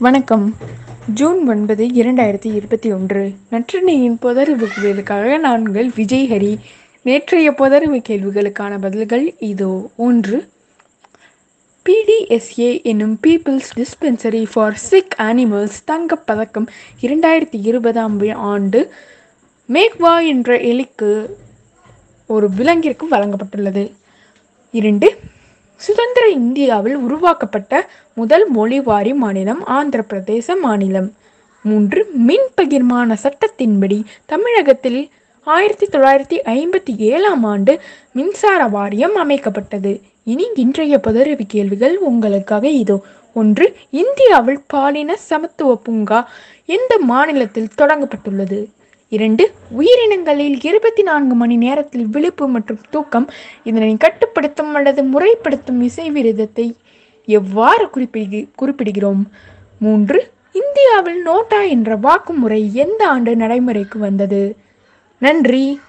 வணக்கம். ஜூன் ஒன்பது இரண்டாயிரத்தி இருபத்தி ஒன்று. நற்றினியின் பொதறிவு கேள்விகளுக்காக நான் விஜய் ஹரி. நேற்றைய பொதறிவு கேள்விகளுக்கான பதில்கள் இதோ. ஒன்று பிடிஎஸ்ஏ என்னும் people's dispensary for sick animals தங்கப்பதக்கம் இரண்டாயிரத்தி இருபதாம் ஆண்டு மேக்வா என்ற எலிக்கு ஒரு விலங்கிற்கு வழங்கப்பட்டுள்ளது. இரண்டு சுதந்திர இந்தியாவில் உருவாக்கப்பட்ட முதல் மொழிவாரி மாநிலம் ஆந்திர பிரதேச மாநிலம். மூன்று மின் பகிர்மான சட்டத்தின்படி தமிழகத்தில் ஆயிரத்தி தொள்ளாயிரத்தி ஐம்பத்தி ஏழாம் ஆண்டு மின்சார வாரியம் அமைக்கப்பட்டது. இனி இன்றைய புதறிவு கேள்விகள் உங்களுக்காக இதோ. ஒன்று இந்தியாவில் பாலின சமத்துவ பூங்கா எந்த மாநிலத்தில் தொடங்கப்பட்டுள்ளது? இரண்டு உயிரினங்களில் இருபத்தி நான்கு மணி நேரத்தில் விழிப்பு மற்றும் தூக்கம் இதனை கட்டுப்படுத்தும் அல்லது முறைப்படுத்தும் இசை விரதத்தை எவ்வாறு குறிப்பிடு குறிப்பிடுகிறோம்? மூன்று இந்தியாவில் நோட்டா என்ற வாக்குமுறை எந்த ஆண்டு நடைமுறைக்கு வந்தது? நன்றி.